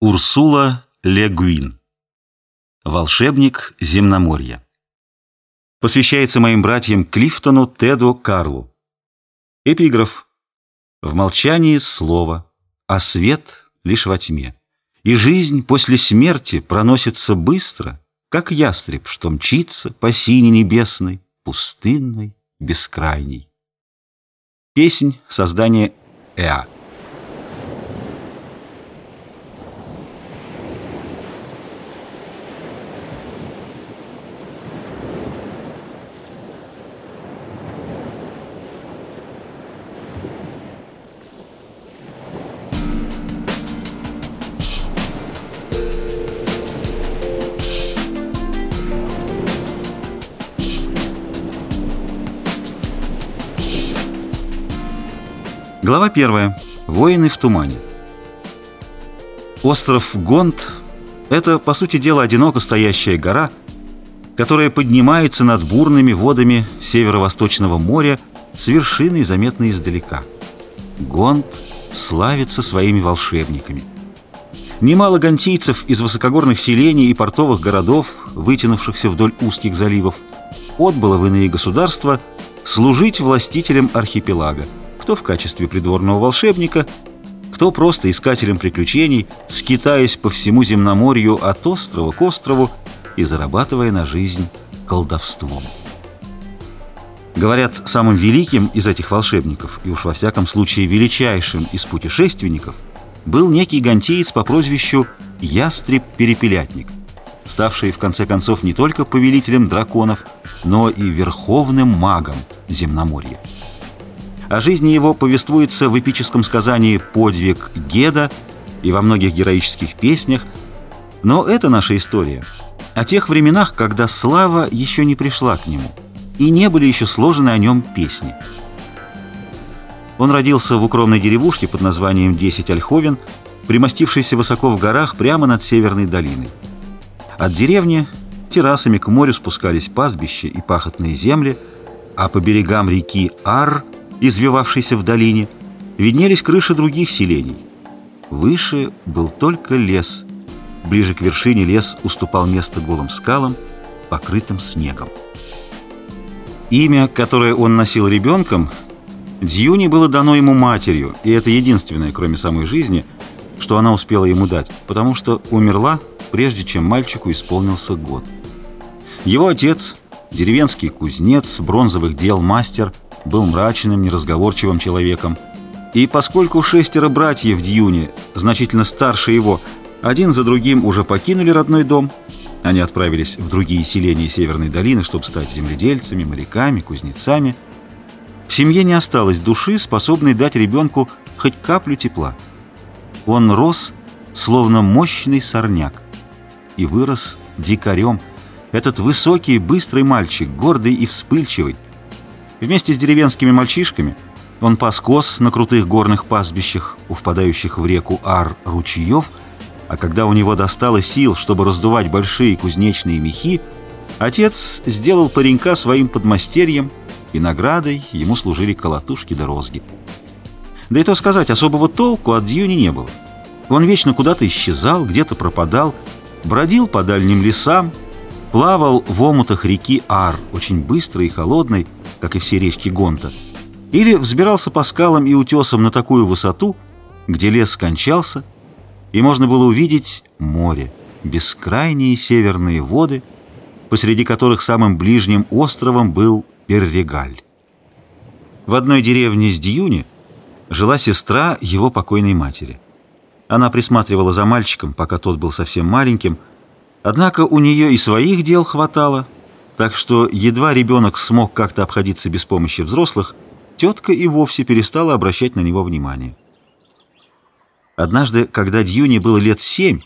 Урсула Ле Гуин. Волшебник земноморья. Посвящается моим братьям Клифтону, Теду, Карлу. Эпиграф. В молчании слово, а свет лишь во тьме. И жизнь после смерти проносится быстро, как ястреб, что мчится по синей небесной, пустынной, бескрайней. Песнь создания Эа. Глава 1. Воины в тумане. Остров Гонт – это, по сути дела, одиноко стоящая гора, которая поднимается над бурными водами северо-восточного моря с вершиной, заметной издалека. Гонт славится своими волшебниками. Немало гонтийцев из высокогорных селений и портовых городов, вытянувшихся вдоль узких заливов, отбыло в иные государства служить властителям архипелага – кто в качестве придворного волшебника, кто просто искателем приключений, скитаясь по всему земноморью от острова к острову и зарабатывая на жизнь колдовством. Говорят, самым великим из этих волшебников, и уж во всяком случае величайшим из путешественников, был некий гантиец по прозвищу Ястреб-Перепелятник, ставший в конце концов не только повелителем драконов, но и верховным магом земноморья. О жизни его повествуется в эпическом сказании «Подвиг Геда» и во многих героических песнях, но это наша история о тех временах, когда слава еще не пришла к нему, и не были еще сложены о нем песни. Он родился в укромной деревушке под названием «Десять Ольховен», примостившейся высоко в горах прямо над Северной долиной. От деревни террасами к морю спускались пастбища и пахотные земли, а по берегам реки Ар – извивавшейся в долине, виднелись крыши других селений. Выше был только лес. Ближе к вершине лес уступал место голым скалам, покрытым снегом. Имя, которое он носил ребенком, Дьюни было дано ему матерью, и это единственное, кроме самой жизни, что она успела ему дать, потому что умерла, прежде чем мальчику исполнился год. Его отец, деревенский кузнец, бронзовых дел мастер – был мрачным, неразговорчивым человеком. И поскольку шестеро братьев Дьюни, значительно старше его, один за другим уже покинули родной дом, они отправились в другие селения Северной долины, чтобы стать земледельцами, моряками, кузнецами, в семье не осталось души, способной дать ребенку хоть каплю тепла. Он рос, словно мощный сорняк, и вырос дикарем. Этот высокий, быстрый мальчик, гордый и вспыльчивый, Вместе с деревенскими мальчишками он пас коз на крутых горных пастбищах, у впадающих в реку Ар ручьев, а когда у него достало сил, чтобы раздувать большие кузнечные мехи, отец сделал паренька своим подмастерьем, и наградой ему служили колотушки да розги. Да и то сказать, особого толку от Дьюни не было. Он вечно куда-то исчезал, где-то пропадал, бродил по дальним лесам, плавал в омутах реки Ар, очень быстрой и холодной, как и все речки Гонта, или взбирался по скалам и утесам на такую высоту, где лес скончался, и можно было увидеть море, бескрайние северные воды, посреди которых самым ближним островом был Перрегаль. В одной деревне с Дьюни жила сестра его покойной матери. Она присматривала за мальчиком, пока тот был совсем маленьким, однако у нее и своих дел хватало – так что едва ребенок смог как-то обходиться без помощи взрослых, тетка и вовсе перестала обращать на него внимание. Однажды, когда Дьюни было лет семь,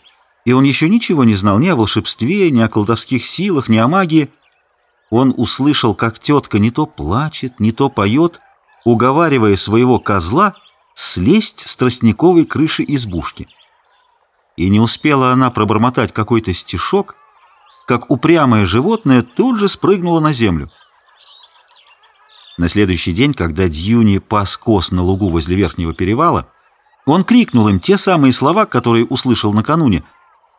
и он еще ничего не знал ни о волшебстве, ни о колдовских силах, ни о магии, он услышал, как тетка не то плачет, не то поет, уговаривая своего козла слезть с тростниковой крыши избушки. И не успела она пробормотать какой-то стишок, как упрямое животное тут же спрыгнуло на землю. На следующий день, когда Дьюни пас коз на лугу возле верхнего перевала, Он крикнул им те самые слова, которые услышал накануне,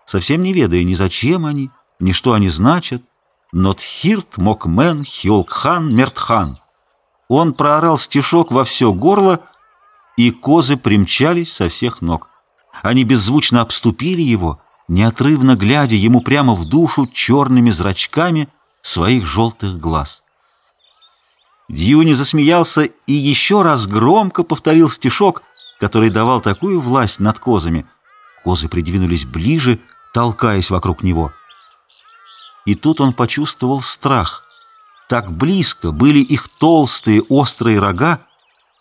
совсем не ведая ни зачем они, ни что они значат. Нотхирт, Мокмен, Хьолкхан, Мертхан. Он проорал стишок во все горло, и козы примчались со всех ног. Они беззвучно обступили его, неотрывно глядя ему прямо в душу черными зрачками своих желтых глаз. Дьюни засмеялся и еще раз громко повторил стишок, который давал такую власть над козами. Козы придвинулись ближе, толкаясь вокруг него. И тут он почувствовал страх. Так близко были их толстые острые рога,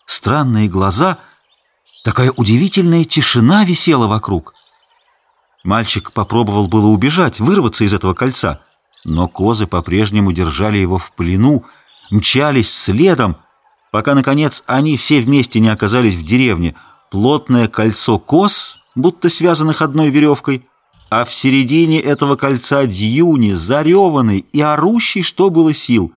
странные глаза, такая удивительная тишина висела вокруг. Мальчик попробовал было убежать, вырваться из этого кольца, но козы по-прежнему держали его в плену, мчались следом, пока, наконец, они все вместе не оказались в деревне. Плотное кольцо коз, будто связанных одной веревкой, а в середине этого кольца Дьюни, зареванный и орущий, что было сил.